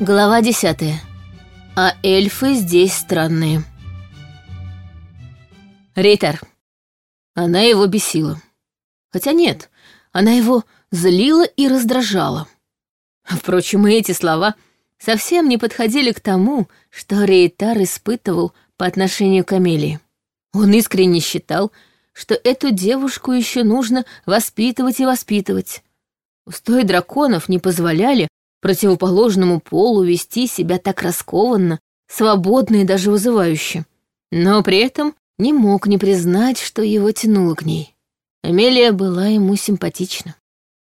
Глава 10. А эльфы здесь странные. Рейтер. Она его бесила. Хотя нет, она его злила и раздражала. Впрочем, и эти слова совсем не подходили к тому, что Рейтар испытывал по отношению к Амелии. Он искренне считал, что эту девушку еще нужно воспитывать и воспитывать. Устои драконов не позволяли противоположному полу вести себя так раскованно, свободно и даже вызывающе. Но при этом не мог не признать, что его тянуло к ней. Амелия была ему симпатична.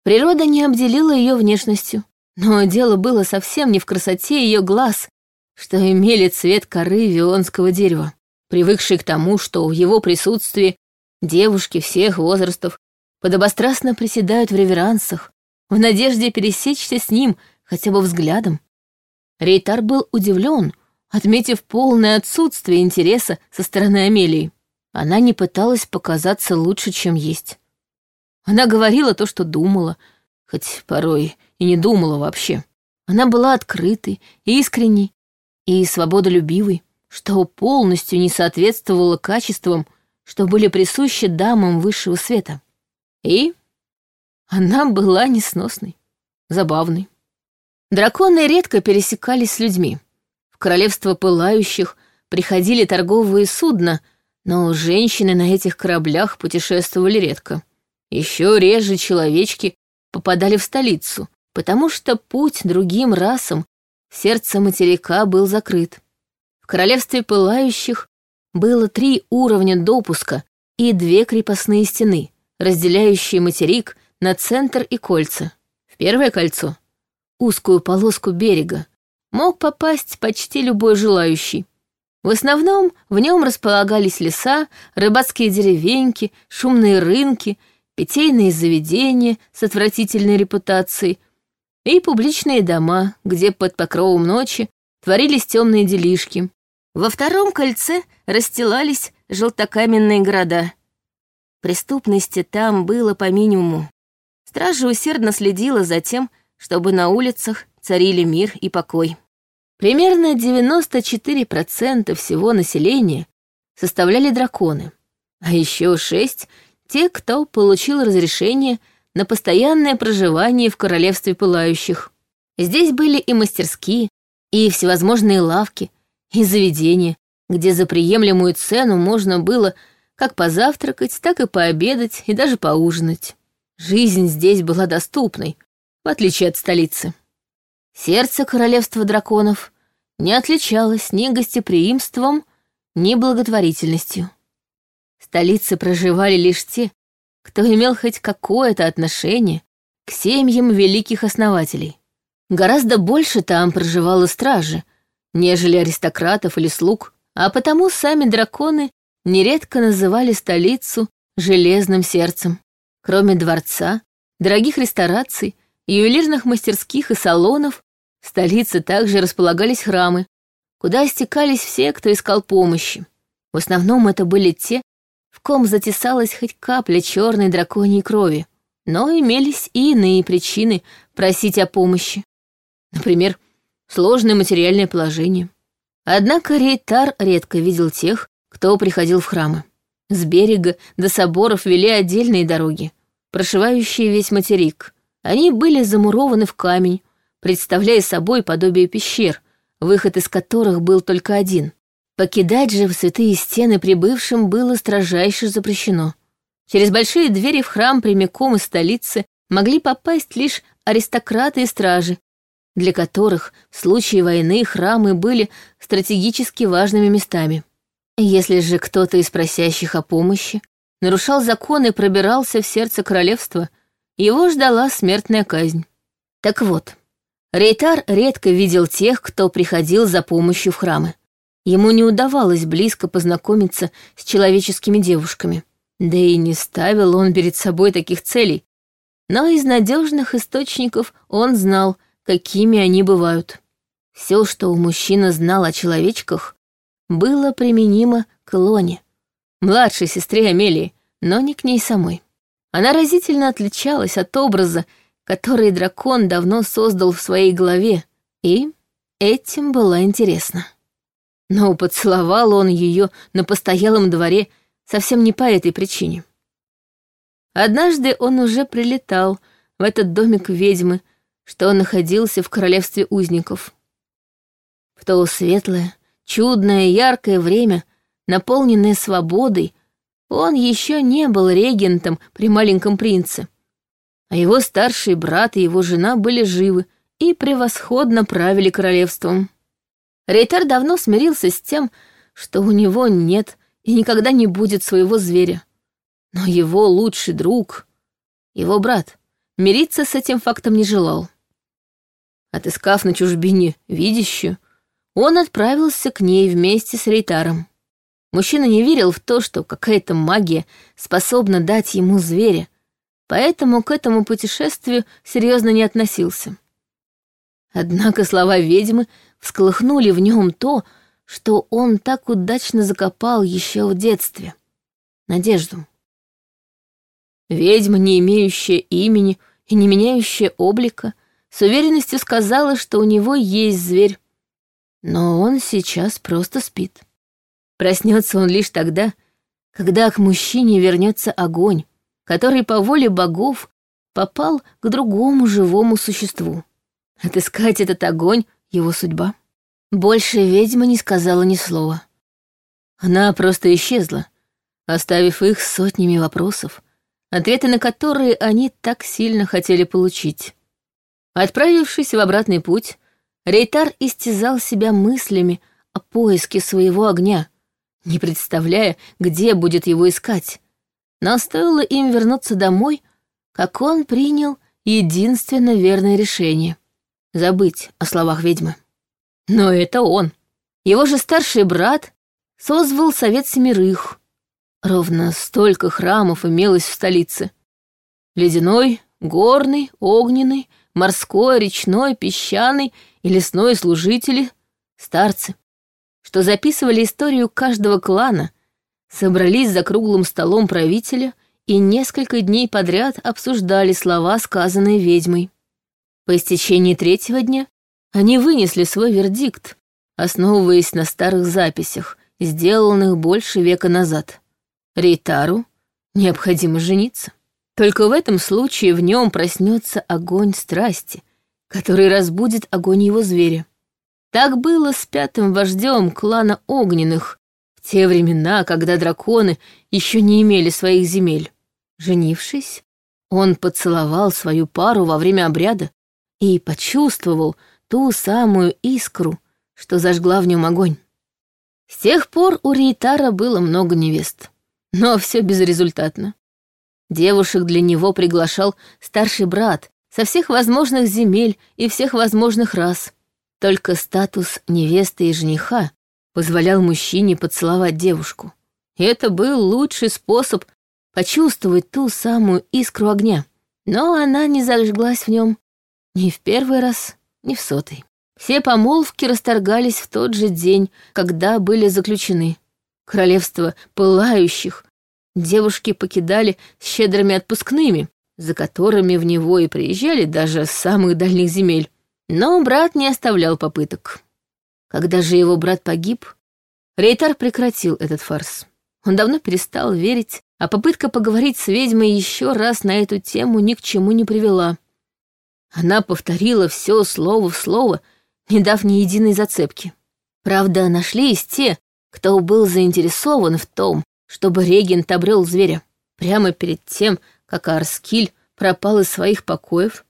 Природа не обделила ее внешностью, но дело было совсем не в красоте ее глаз, что имели цвет коры вионского дерева. Привыкший к тому, что в его присутствии девушки всех возрастов подобострастно приседают в реверансах, в надежде пересечься с ним — хотя бы взглядом. Рейтар был удивлен, отметив полное отсутствие интереса со стороны Амелии. Она не пыталась показаться лучше, чем есть. Она говорила то, что думала, хоть порой и не думала вообще. Она была открытой, искренней и свободолюбивой, что полностью не соответствовало качествам, что были присущи дамам высшего света. И она была несносной, забавной. Драконы редко пересекались с людьми. В королевство пылающих приходили торговые судна, но женщины на этих кораблях путешествовали редко. Еще реже человечки попадали в столицу, потому что путь другим расам сердце материка был закрыт. В королевстве пылающих было три уровня допуска и две крепостные стены, разделяющие материк на центр и кольца. В первое кольцо — узкую полоску берега, мог попасть почти любой желающий. В основном в нем располагались леса, рыбацкие деревеньки, шумные рынки, питейные заведения с отвратительной репутацией и публичные дома, где под покровом ночи творились темные делишки. Во втором кольце расстилались желтокаменные города. Преступности там было по минимуму. Стража усердно следила за тем, чтобы на улицах царили мир и покой. Примерно 94% всего населения составляли драконы, а еще 6 — те, кто получил разрешение на постоянное проживание в Королевстве Пылающих. Здесь были и мастерские, и всевозможные лавки, и заведения, где за приемлемую цену можно было как позавтракать, так и пообедать и даже поужинать. Жизнь здесь была доступной, в отличие от столицы. Сердце королевства драконов не отличалось ни гостеприимством, ни благотворительностью. В столице проживали лишь те, кто имел хоть какое-то отношение к семьям великих основателей. Гораздо больше там проживало стражи, нежели аристократов или слуг, а потому сами драконы нередко называли столицу «железным сердцем». Кроме дворца, дорогих рестораций, ювелирных мастерских и салонов в столице также располагались храмы, куда стекались все, кто искал помощи. В основном это были те, в ком затесалась хоть капля черной драконьей крови, но имелись и иные причины просить о помощи. Например, сложное материальное положение. Однако Рейтар редко видел тех, кто приходил в храмы. С берега до соборов вели отдельные дороги, прошивающие весь материк. Они были замурованы в камень, представляя собой подобие пещер, выход из которых был только один. Покидать же в святые стены прибывшим было строжайше запрещено. Через большие двери в храм прямиком из столицы могли попасть лишь аристократы и стражи, для которых в случае войны храмы были стратегически важными местами. Если же кто-то из просящих о помощи нарушал закон и пробирался в сердце королевства – его ждала смертная казнь. Так вот, Рейтар редко видел тех, кто приходил за помощью в храмы. Ему не удавалось близко познакомиться с человеческими девушками. Да и не ставил он перед собой таких целей. Но из надежных источников он знал, какими они бывают. Все, что у мужчины знал о человечках, было применимо к Лоне, младшей сестре Амелии, но не к ней самой. Она разительно отличалась от образа, который дракон давно создал в своей голове, и этим было интересно. Но поцеловал он ее на постоялом дворе совсем не по этой причине. Однажды он уже прилетал в этот домик ведьмы, что находился в королевстве узников. В то светлое, чудное, яркое время, наполненное свободой, он еще не был регентом при маленьком принце. А его старший брат и его жена были живы и превосходно правили королевством. Рейтер давно смирился с тем, что у него нет и никогда не будет своего зверя. Но его лучший друг, его брат, мириться с этим фактом не желал. Отыскав на чужбине видящую, он отправился к ней вместе с Рейтаром. Мужчина не верил в то, что какая-то магия способна дать ему зверя, поэтому к этому путешествию серьезно не относился. Однако слова ведьмы всколыхнули в нем то, что он так удачно закопал еще в детстве. Надежду. Ведьма, не имеющая имени и не меняющая облика, с уверенностью сказала, что у него есть зверь. Но он сейчас просто спит. Проснется он лишь тогда, когда к мужчине вернется огонь, который по воле богов попал к другому живому существу. Отыскать этот огонь — его судьба. Больше ведьма не сказала ни слова. Она просто исчезла, оставив их сотнями вопросов, ответы на которые они так сильно хотели получить. Отправившись в обратный путь, Рейтар истязал себя мыслями о поиске своего огня — не представляя, где будет его искать. Но стоило им вернуться домой, как он принял единственно верное решение — забыть о словах ведьмы. Но это он. Его же старший брат созвал Совет Семерых. Ровно столько храмов имелось в столице. Ледяной, горный, огненный, морской, речной, песчаный и лесной служители — старцы что записывали историю каждого клана, собрались за круглым столом правителя и несколько дней подряд обсуждали слова, сказанные ведьмой. По истечении третьего дня они вынесли свой вердикт, основываясь на старых записях, сделанных больше века назад. Рейтару необходимо жениться. Только в этом случае в нем проснется огонь страсти, который разбудит огонь его зверя. Так было с пятым вождем клана Огненных, в те времена, когда драконы еще не имели своих земель. Женившись, он поцеловал свою пару во время обряда и почувствовал ту самую искру, что зажгла в нем огонь. С тех пор у Рейтара было много невест, но все безрезультатно. Девушек для него приглашал старший брат со всех возможных земель и всех возможных рас — только статус невесты и жениха позволял мужчине поцеловать девушку. Это был лучший способ почувствовать ту самую искру огня. Но она не зажглась в нем ни в первый раз, ни в сотый. Все помолвки расторгались в тот же день, когда были заключены. Королевство пылающих девушки покидали с щедрыми отпускными, за которыми в него и приезжали даже с самых дальних земель. Но брат не оставлял попыток. Когда же его брат погиб, Рейтар прекратил этот фарс. Он давно перестал верить, а попытка поговорить с ведьмой еще раз на эту тему ни к чему не привела. Она повторила все слово в слово, не дав ни единой зацепки. Правда, нашлись те, кто был заинтересован в том, чтобы регент обрел зверя. Прямо перед тем, как Арскиль пропал из своих покоев,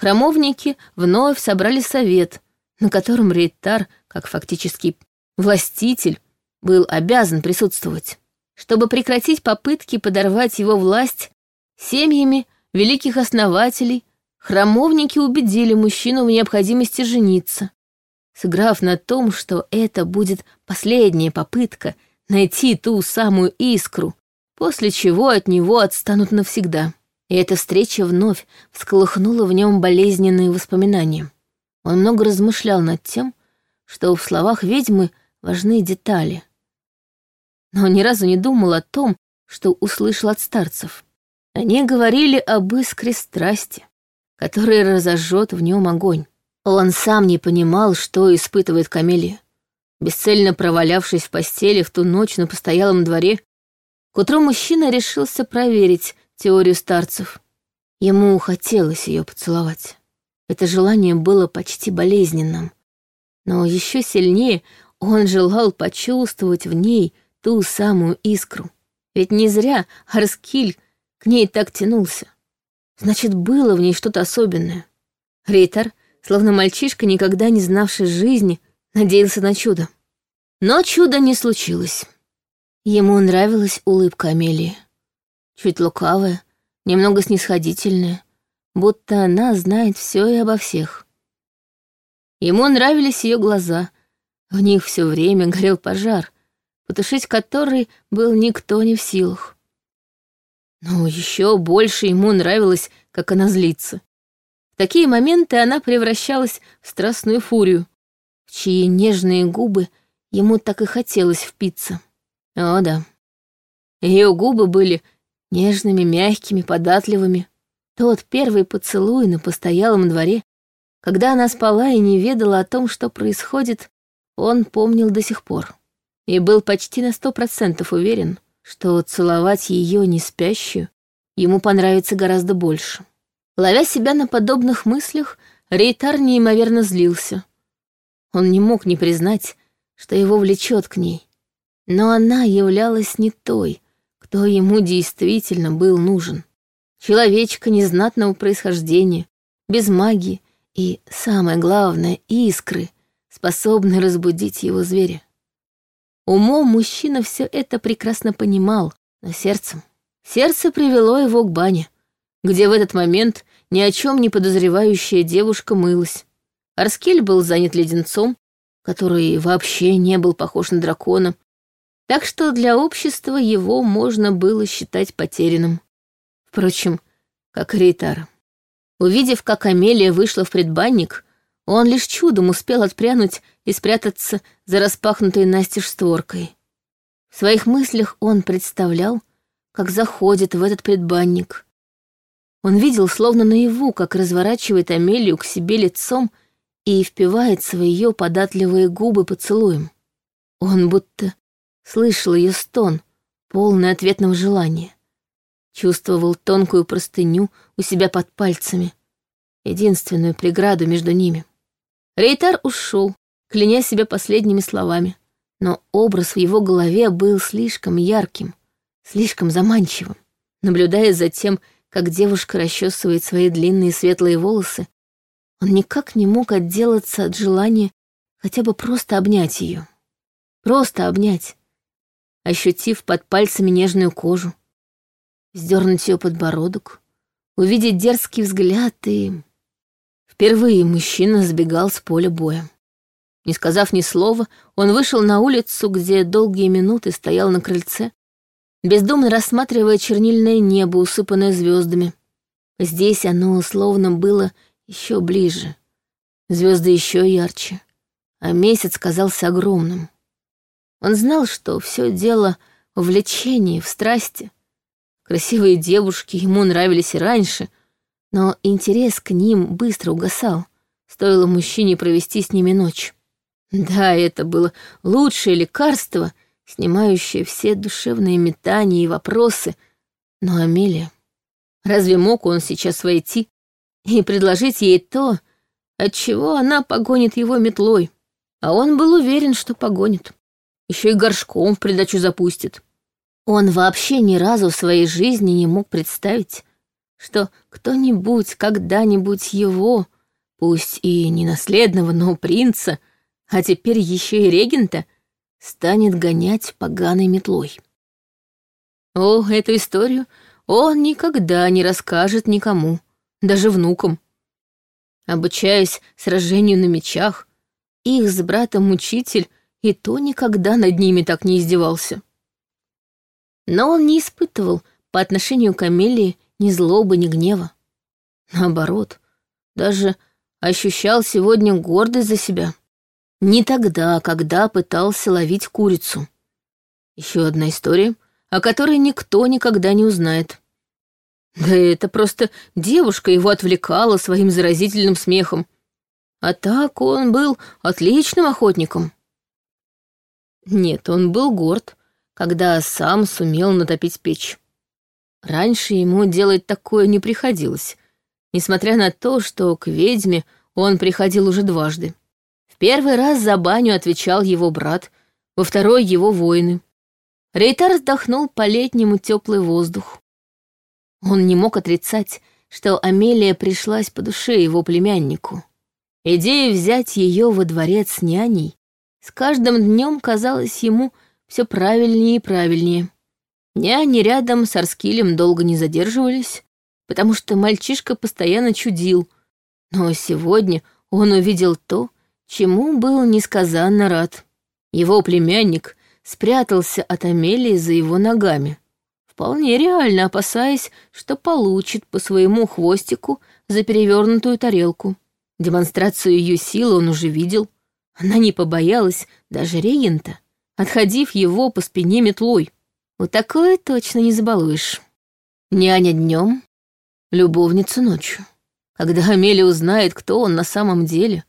Храмовники вновь собрали совет, на котором Рейтар, как фактически властитель, был обязан присутствовать. Чтобы прекратить попытки подорвать его власть семьями великих основателей, храмовники убедили мужчину в необходимости жениться, сыграв на том, что это будет последняя попытка найти ту самую искру, после чего от него отстанут навсегда и эта встреча вновь всколыхнула в нем болезненные воспоминания. Он много размышлял над тем, что в словах ведьмы важны детали. Но ни разу не думал о том, что услышал от старцев. Они говорили об искре страсти, который разожжет в нем огонь. Он сам не понимал, что испытывает Камелия. Бесцельно провалявшись в постели в ту ночь на постоялом дворе, к утру мужчина решился проверить, теорию старцев. Ему хотелось ее поцеловать. Это желание было почти болезненным. Но еще сильнее он желал почувствовать в ней ту самую искру. Ведь не зря Арскиль к ней так тянулся. Значит, было в ней что-то особенное. Рейтар, словно мальчишка, никогда не знавший жизни, надеялся на чудо. Но чудо не случилось. Ему нравилась улыбка Амелии чуть лукавая, немного снисходительная, будто она знает все и обо всех. Ему нравились ее глаза, в них все время горел пожар, потушить который был никто не в силах. Но еще больше ему нравилось, как она злится. В такие моменты она превращалась в страстную фурию, в чьи нежные губы ему так и хотелось впиться. О да, ее губы были нежными, мягкими, податливыми. Тот первый поцелуй на постоялом дворе, когда она спала и не ведала о том, что происходит, он помнил до сих пор. И был почти на сто процентов уверен, что целовать ее не спящую ему понравится гораздо больше. Ловя себя на подобных мыслях, Рейтар неимоверно злился. Он не мог не признать, что его влечет к ней. Но она являлась не той, кто ему действительно был нужен. Человечка незнатного происхождения, без магии и, самое главное, искры, способны разбудить его зверя. Умом мужчина все это прекрасно понимал, но сердцем. Сердце привело его к бане, где в этот момент ни о чем не подозревающая девушка мылась. Арскель был занят леденцом, который вообще не был похож на дракона, так что для общества его можно было считать потерянным. Впрочем, как Рейтар. Увидев, как Амелия вышла в предбанник, он лишь чудом успел отпрянуть и спрятаться за распахнутой настежь створкой. В своих мыслях он представлял, как заходит в этот предбанник. Он видел словно наяву, как разворачивает Амелию к себе лицом и впивает свои податливые губы поцелуем. Он будто слышал ее стон, полный ответного желания. Чувствовал тонкую простыню у себя под пальцами, единственную преграду между ними. Рейтар ушел, кляня себя последними словами, но образ в его голове был слишком ярким, слишком заманчивым. Наблюдая за тем, как девушка расчесывает свои длинные светлые волосы, он никак не мог отделаться от желания хотя бы просто обнять ее. Просто обнять, ощутив под пальцами нежную кожу, сдернуть ее подбородок, увидеть дерзкий взгляд и... Впервые мужчина сбегал с поля боя. Не сказав ни слова, он вышел на улицу, где долгие минуты стоял на крыльце, бездумно рассматривая чернильное небо, усыпанное звездами. Здесь оно условно было еще ближе, звезды еще ярче, а месяц казался огромным. Он знал, что все дело в влечении, в страсти. Красивые девушки ему нравились и раньше, но интерес к ним быстро угасал, стоило мужчине провести с ними ночь. Да, это было лучшее лекарство, снимающее все душевные метания и вопросы, но Амелия... Разве мог он сейчас войти и предложить ей то, от чего она погонит его метлой? А он был уверен, что погонит. Еще и горшком в придачу запустит. Он вообще ни разу в своей жизни не мог представить, что кто-нибудь когда-нибудь его, пусть и не наследного, но принца, а теперь еще и регента, станет гонять поганой метлой. О, эту историю он никогда не расскажет никому, даже внукам. Обучаясь сражению на мечах, их с братом учитель и то никогда над ними так не издевался. Но он не испытывал по отношению к Амелии ни злобы, ни гнева. Наоборот, даже ощущал сегодня гордость за себя. Не тогда, а когда пытался ловить курицу. Еще одна история, о которой никто никогда не узнает. Да это просто девушка его отвлекала своим заразительным смехом. А так он был отличным охотником. Нет, он был горд, когда сам сумел натопить печь. Раньше ему делать такое не приходилось, несмотря на то, что к ведьме он приходил уже дважды. В первый раз за баню отвечал его брат, во второй — его воины. Рейтар вздохнул по-летнему теплый воздух. Он не мог отрицать, что Амелия пришлась по душе его племяннику. Идея взять ее во дворец с няней с каждым днем казалось ему все правильнее и правильнее. Ни они рядом с Арскилем долго не задерживались, потому что мальчишка постоянно чудил. Но сегодня он увидел то, чему был несказанно рад. Его племянник спрятался от Амелии за его ногами, вполне реально опасаясь, что получит по своему хвостику за перевернутую тарелку. Демонстрацию ее силы он уже видел — она не побоялась даже регента, отходив его по спине метлой. Вот такое точно не забалуешь. Няня днем, любовница ночью. Когда Амелия узнает, кто он на самом деле,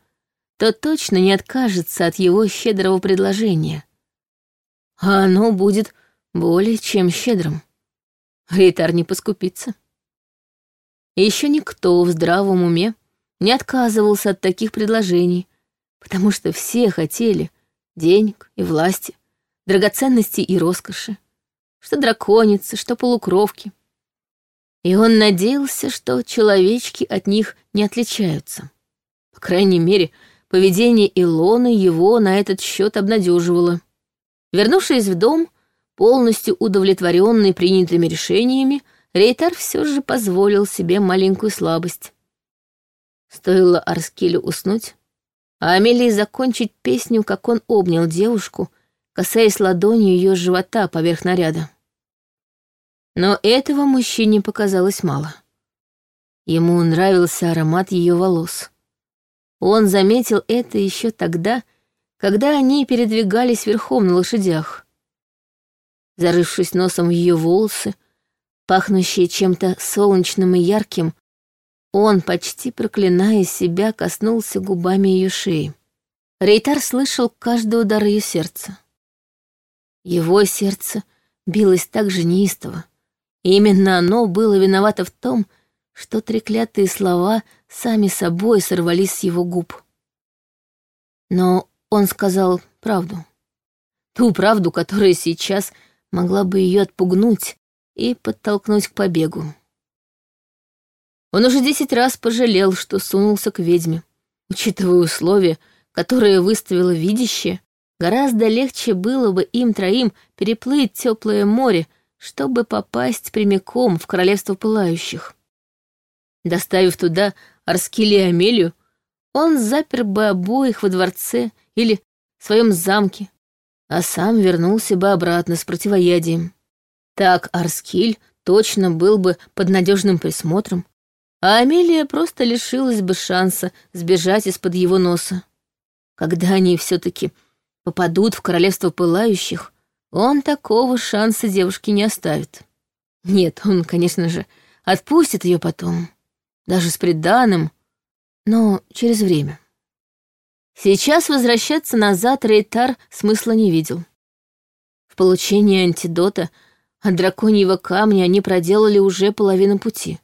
то точно не откажется от его щедрого предложения. А оно будет более чем щедрым. Рейтар не поскупится. Еще никто в здравом уме не отказывался от таких предложений, потому что все хотели денег и власти, драгоценностей и роскоши, что драконицы, что полукровки. И он надеялся, что человечки от них не отличаются. По крайней мере, поведение Илоны его на этот счет обнадеживало. Вернувшись в дом, полностью удовлетворенный принятыми решениями, Рейтар все же позволил себе маленькую слабость. Стоило Арскилю уснуть, Амелий, закончить песню, как он обнял девушку, касаясь ладонью ее живота поверх наряда. Но этого мужчине показалось мало. Ему нравился аромат ее волос. Он заметил это еще тогда, когда они передвигались верхом на лошадях. Зарывшись носом в ее волосы, пахнущие чем-то солнечным и ярким, он, почти проклиная себя, коснулся губами ее шеи. Рейтар слышал каждый удар ее сердца. Его сердце билось так же неистово. И именно оно было виновато в том, что треклятые слова сами собой сорвались с его губ. Но он сказал правду. Ту правду, которая сейчас могла бы ее отпугнуть и подтолкнуть к побегу. Он уже десять раз пожалел, что сунулся к ведьме. Учитывая условия, которые выставило видящее, гораздо легче было бы им троим переплыть теплое море, чтобы попасть прямиком в королевство пылающих. Доставив туда Арскили и Амелию, он запер бы обоих во дворце или в своем замке, а сам вернулся бы обратно с противоядием. Так Арскиль точно был бы под надежным присмотром, а Амелия просто лишилась бы шанса сбежать из-под его носа. Когда они все-таки попадут в королевство пылающих, он такого шанса девушке не оставит. Нет, он, конечно же, отпустит ее потом, даже с преданным, но через время. Сейчас возвращаться назад Рейтар смысла не видел. В получении антидота от драконьего камня они проделали уже половину пути.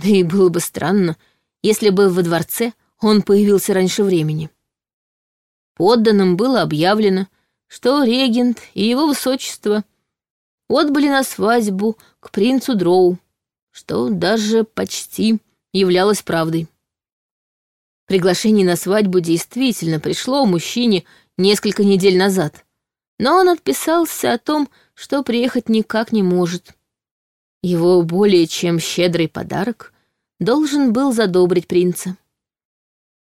Да и было бы странно, если бы во дворце он появился раньше времени. Подданным было объявлено, что регент и его высочество отбыли на свадьбу к принцу Дроу, что даже почти являлось правдой. Приглашение на свадьбу действительно пришло мужчине несколько недель назад, но он отписался о том, что приехать никак не может. Его более чем щедрый подарок должен был задобрить принца.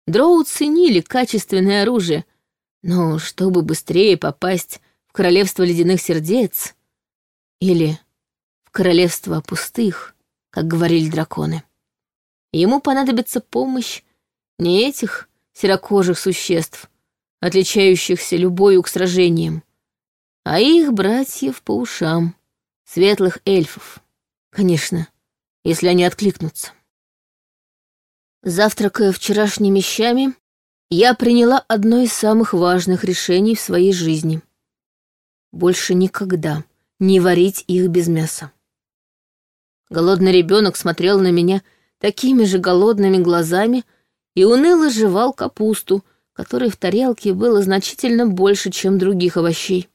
Дроу ценили качественное оружие, но чтобы быстрее попасть в королевство ледяных сердец или в королевство пустых, как говорили драконы, ему понадобится помощь не этих серокожих существ, отличающихся любовью к сражениям, а их братьев по ушам, светлых эльфов. Конечно, если они откликнутся. Завтракая вчерашними щами, я приняла одно из самых важных решений в своей жизни. Больше никогда не варить их без мяса. Голодный ребенок смотрел на меня такими же голодными глазами и уныло жевал капусту, которой в тарелке было значительно больше, чем других овощей.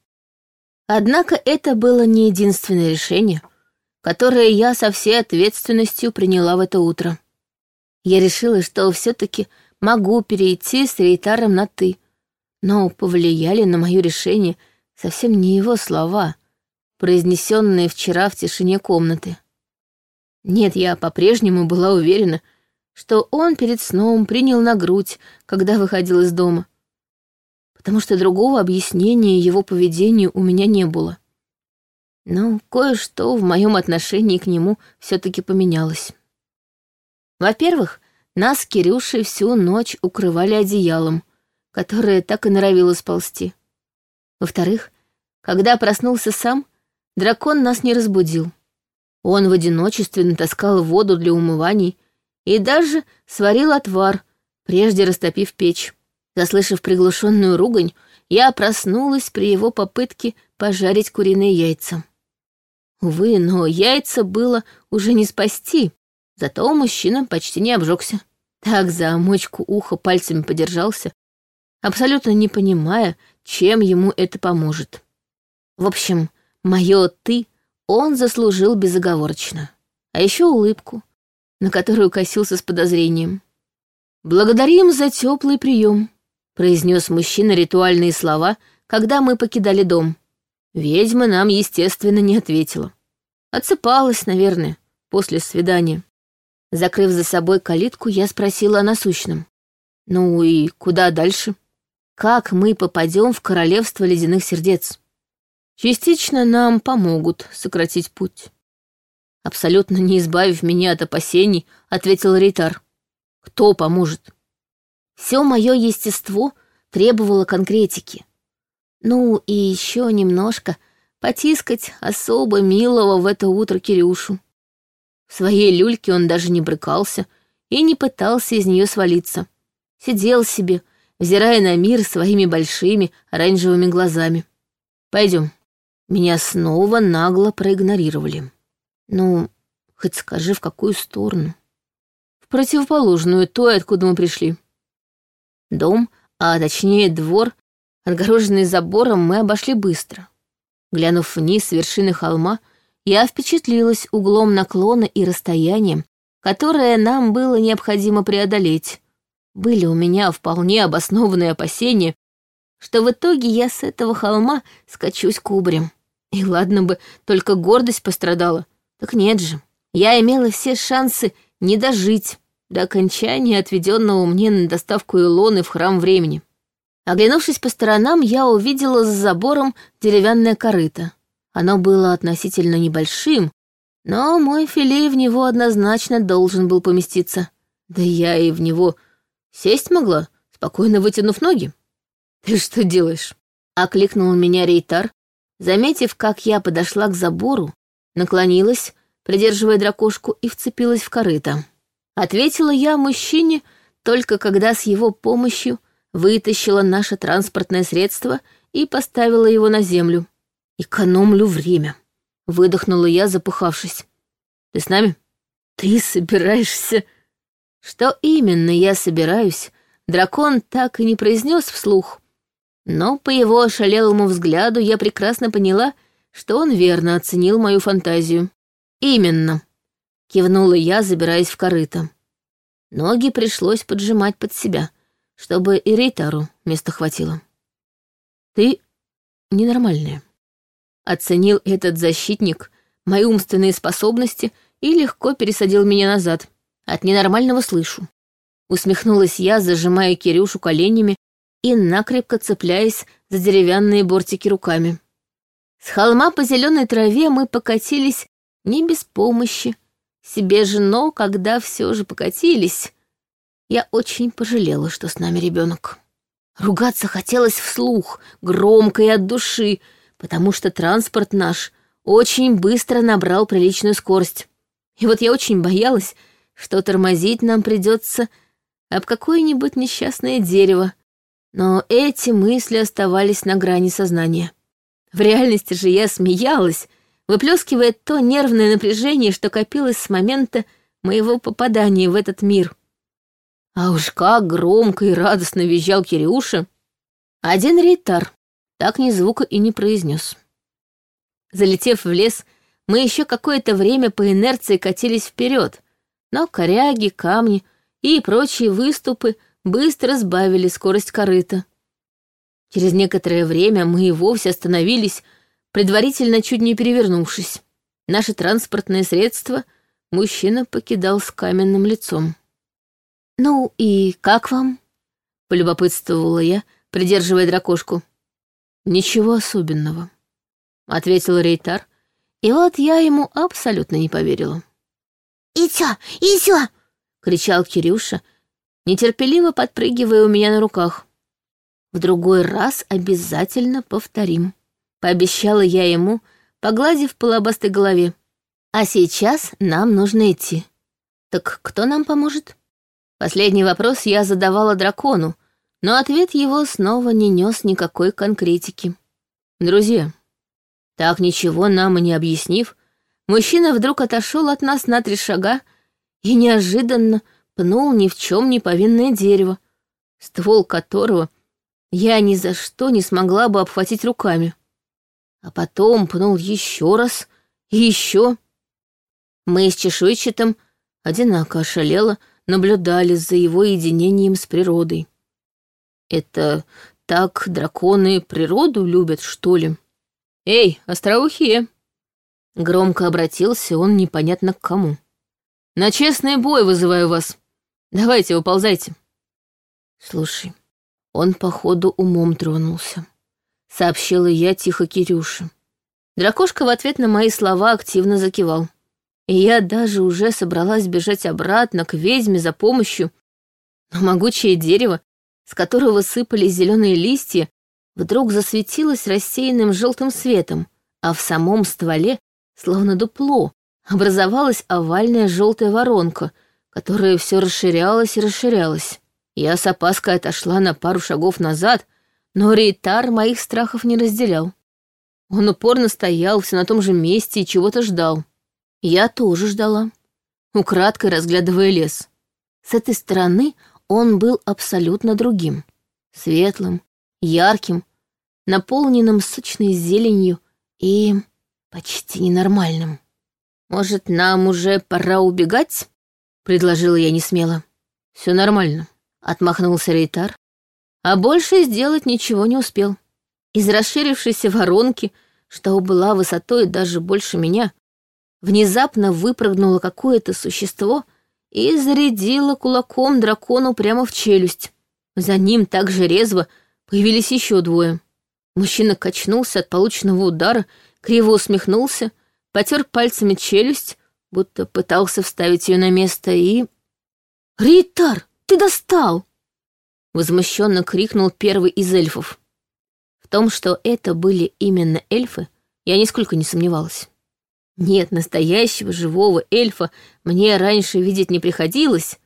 Однако это было не единственное решение которое я со всей ответственностью приняла в это утро. Я решила, что все-таки могу перейти с Рейтаром на «ты», но повлияли на мое решение совсем не его слова, произнесенные вчера в тишине комнаты. Нет, я по-прежнему была уверена, что он перед сном принял на грудь, когда выходил из дома, потому что другого объяснения его поведению у меня не было. Но кое-что в моем отношении к нему все-таки поменялось. Во-первых, нас Кирюши всю ночь укрывали одеялом, которое так и норовило сползти. Во-вторых, когда проснулся сам, дракон нас не разбудил. Он в одиночестве натаскал воду для умываний и даже сварил отвар, прежде растопив печь. Заслышав приглушенную ругань, я проснулась при его попытке пожарить куриные яйца. Увы, но яйца было уже не спасти. Зато мужчина почти не обжегся. Так за мочку уха пальцами подержался, абсолютно не понимая, чем ему это поможет. В общем, мое «ты» он заслужил безоговорочно. А еще улыбку, на которую косился с подозрением. «Благодарим за теплый прием», — произнес мужчина ритуальные слова, когда мы покидали дом. Ведьма нам, естественно, не ответила. Отсыпалась, наверное, после свидания. Закрыв за собой калитку, я спросила о насущном. Ну и куда дальше? Как мы попадем в королевство ледяных сердец? Частично нам помогут сократить путь. Абсолютно не избавив меня от опасений, ответил Рейтар. Кто поможет? Все мое естество требовало конкретики. Ну и еще немножко потискать а особо милого в это утро Кирюшу. В своей люльке он даже не брыкался и не пытался из нее свалиться. Сидел себе, взирая на мир своими большими оранжевыми глазами. Пойдем. Меня снова нагло проигнорировали. Ну, хоть скажи, в какую сторону? В противоположную той, откуда мы пришли. Дом, а точнее двор, Отгороженный забором, мы обошли быстро. Глянув вниз с вершины холма, я впечатлилась углом наклона и расстоянием, которое нам было необходимо преодолеть. Были у меня вполне обоснованные опасения, что в итоге я с этого холма скачусь кубрем. И ладно бы, только гордость пострадала. Так нет же. Я имела все шансы не дожить до окончания отведенного мне на доставку Илоны в храм времени. Оглянувшись по сторонам, я увидела за забором деревянное корыто. Оно было относительно небольшим, но мой филей в него однозначно должен был поместиться. Да я и в него сесть могла, спокойно вытянув ноги. «Ты что делаешь?» — окликнул меня Рейтар, заметив, как я подошла к забору, наклонилась, придерживая дракошку, и вцепилась в корыто. Ответила я мужчине только когда с его помощью — вытащила наше транспортное средство и поставила его на землю. «Экономлю время», — выдохнула я, запыхавшись. «Ты с нами?» «Ты собираешься...» Что именно я собираюсь, дракон так и не произнес вслух. Но по его ошалелому взгляду я прекрасно поняла, что он верно оценил мою фантазию. «Именно», — кивнула я, забираясь в корыто. Ноги пришлось поджимать под себя — чтобы и Рейтару места хватило. Ты ненормальная. Оценил этот защитник мои умственные способности и легко пересадил меня назад. От ненормального слышу. Усмехнулась я, зажимая Кирюшу коленями и накрепко цепляясь за деревянные бортики руками. С холма по зеленой траве мы покатились не без помощи. Себе же, но когда все же покатились, я очень пожалела, что с нами ребенок. Ругаться хотелось вслух, громко и от души, потому что транспорт наш очень быстро набрал приличную скорость. И вот я очень боялась, что тормозить нам придется об какое-нибудь несчастное дерево. Но эти мысли оставались на грани сознания. В реальности же я смеялась, выплескивая то нервное напряжение, что копилось с момента моего попадания в этот мир. А уж как громко и радостно визжал Кирюша. Один рейтар так ни звука и не произнес. Залетев в лес, мы еще какое-то время по инерции катились вперед, но коряги, камни и прочие выступы быстро сбавили скорость корыта. Через некоторое время мы и вовсе остановились, предварительно чуть не перевернувшись. Наше транспортное средство мужчина покидал с каменным лицом. «Ну и как вам?» — полюбопытствовала я, придерживая дракошку. «Ничего особенного», — ответил Рейтар, и вот я ему абсолютно не поверила. и Ицё!» — кричал Кирюша, нетерпеливо подпрыгивая у меня на руках. «В другой раз обязательно повторим», — пообещала я ему, погладив по лобастой голове. «А сейчас нам нужно идти. Так кто нам поможет?» Последний вопрос я задавала дракону, но ответ его снова не нес никакой конкретики. «Друзья», так ничего нам и не объяснив, мужчина вдруг отошел от нас на три шага и неожиданно пнул ни в чем не повинное дерево, ствол которого я ни за что не смогла бы обхватить руками. А потом пнул еще раз и еще. Мы с чешуйчатым одинаково шалела, наблюдали за его единением с природой. Это так драконы природу любят, что ли? Эй, остроухие! Громко обратился он непонятно к кому. На честный бой вызываю вас. Давайте, выползайте. Слушай, он, походу, умом тронулся. Сообщила я тихо Кирюше. Дракошка в ответ на мои слова активно закивал и я даже уже собралась бежать обратно к ведьме за помощью. Но могучее дерево, с которого сыпались зеленые листья, вдруг засветилось рассеянным желтым светом, а в самом стволе, словно дупло, образовалась овальная желтая воронка, которая все расширялась и расширялась. Я с опаской отошла на пару шагов назад, но Рейтар моих страхов не разделял. Он упорно стоял все на том же месте и чего-то ждал. Я тоже ждала. Украдкой разглядывая лес. С этой стороны он был абсолютно другим. Светлым, ярким, наполненным сочной зеленью и почти ненормальным. «Может, нам уже пора убегать?» — предложила я несмело. «Все нормально», — отмахнулся Рейтар. А больше сделать ничего не успел. Из расширившейся воронки, что была высотой даже больше меня, Внезапно выпрыгнуло какое-то существо и зарядило кулаком дракону прямо в челюсть. За ним так же резво появились еще двое. Мужчина качнулся от полученного удара, криво усмехнулся, потер пальцами челюсть, будто пытался вставить ее на место и... «Ритар, ты достал!» Возмущенно крикнул первый из эльфов. В том, что это были именно эльфы, я нисколько не сомневалась. Нет, настоящего живого эльфа мне раньше видеть не приходилось.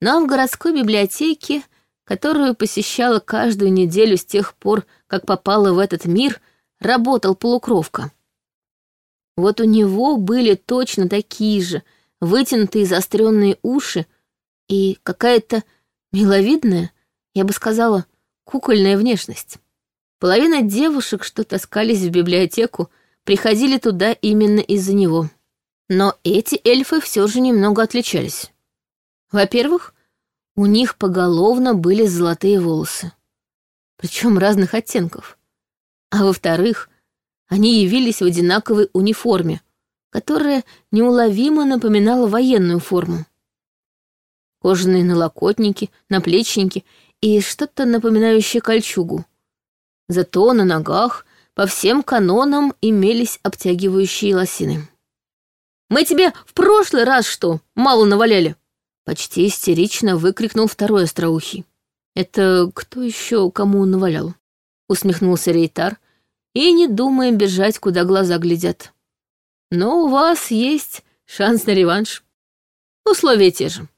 Но в городской библиотеке, которую посещала каждую неделю с тех пор, как попала в этот мир, работал полукровка. Вот у него были точно такие же, вытянутые заостренные уши и какая-то миловидная, я бы сказала, кукольная внешность. Половина девушек, что таскались в библиотеку, — приходили туда именно из-за него. Но эти эльфы все же немного отличались. Во-первых, у них поголовно были золотые волосы, причем разных оттенков. А во-вторых, они явились в одинаковой униформе, которая неуловимо напоминала военную форму. Кожаные налокотники, наплечники и что-то напоминающее кольчугу. Зато на ногах по всем канонам имелись обтягивающие лосины. «Мы тебе в прошлый раз что, мало наваляли?» Почти истерично выкрикнул второй остроухий. «Это кто еще кому навалял?» Усмехнулся Рейтар и не думаем бежать, куда глаза глядят. «Но у вас есть шанс на реванш. Условия те же.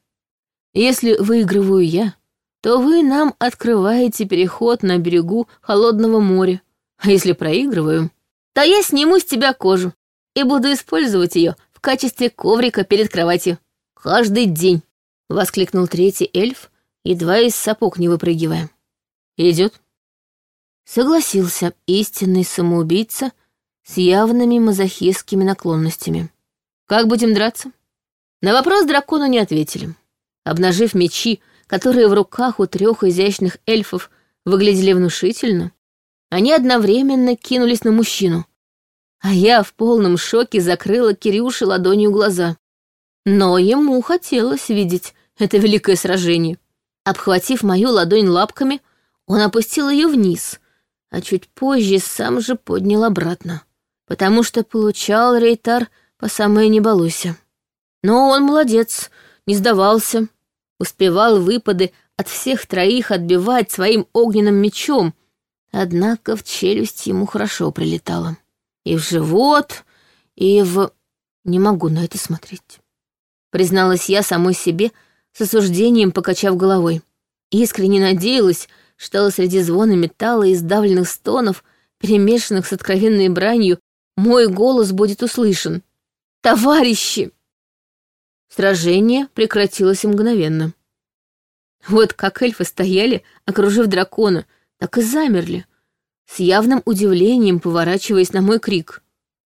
Если выигрываю я, то вы нам открываете переход на берегу холодного моря а если проигрываю, то я сниму с тебя кожу и буду использовать ее в качестве коврика перед кроватью. Каждый день!» — воскликнул третий эльф, едва из сапог не выпрыгивая. «Идет?» Согласился истинный самоубийца с явными мазохистскими наклонностями. «Как будем драться?» На вопрос дракону не ответили. Обнажив мечи, которые в руках у трех изящных эльфов выглядели внушительно, они одновременно кинулись на мужчину, а я в полном шоке закрыла Кирюше ладонью глаза. Но ему хотелось видеть это великое сражение. Обхватив мою ладонь лапками, он опустил ее вниз, а чуть позже сам же поднял обратно, потому что получал Рейтар по самое неболусе. Но он молодец, не сдавался, успевал выпады от всех троих отбивать своим огненным мечом — Однако в челюсть ему хорошо прилетало. И в живот, и в... Не могу на это смотреть. Призналась я самой себе, с осуждением покачав головой. Искренне надеялась, что среди звона металла и сдавленных стонов, перемешанных с откровенной бранью, мой голос будет услышан. «Товарищи!» Сражение прекратилось мгновенно. Вот как эльфы стояли, окружив дракона — так и замерли, с явным удивлением поворачиваясь на мой крик.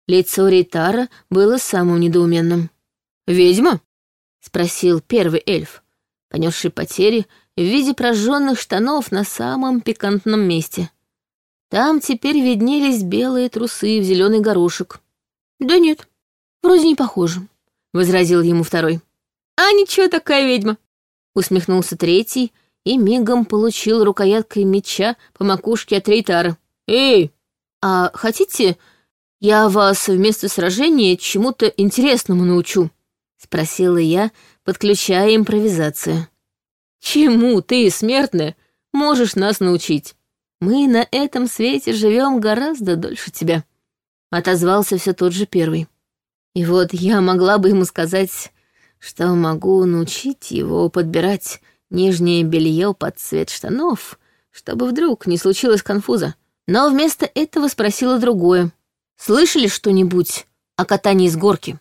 Лицо Рейтара было самым недоуменным. «Ведьма?» — спросил первый эльф, понесший потери в виде прожженных штанов на самом пикантном месте. Там теперь виднелись белые трусы в зеленый горошек. «Да нет, вроде не похоже», — возразил ему второй. «А ничего такая ведьма», — усмехнулся третий, и мигом получил рукояткой меча по макушке от Рейтара. «Эй, а хотите, я вас вместо сражения чему-то интересному научу?» — спросила я, подключая импровизацию. «Чему ты, смертная, можешь нас научить? Мы на этом свете живем гораздо дольше тебя», — отозвался все тот же первый. И вот я могла бы ему сказать, что могу научить его подбирать нижнее белье под цвет штанов, чтобы вдруг не случилось конфуза. Но вместо этого спросила другое. «Слышали что-нибудь о катании с горки?»